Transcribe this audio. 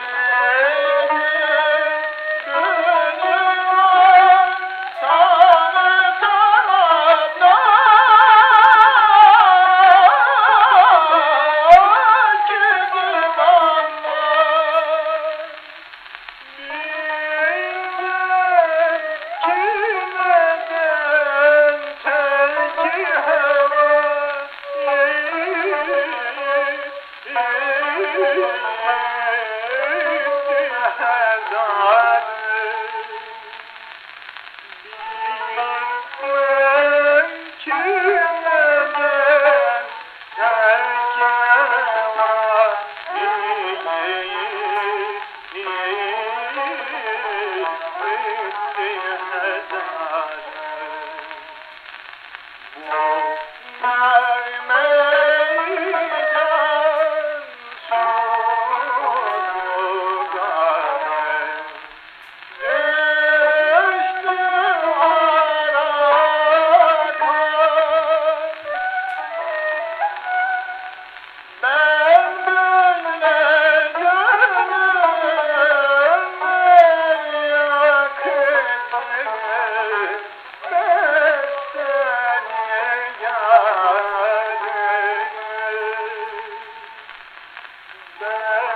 Yeah. Amen. Yeah.